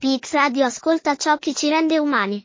PX Radio ascolta ciò che ci rende umani.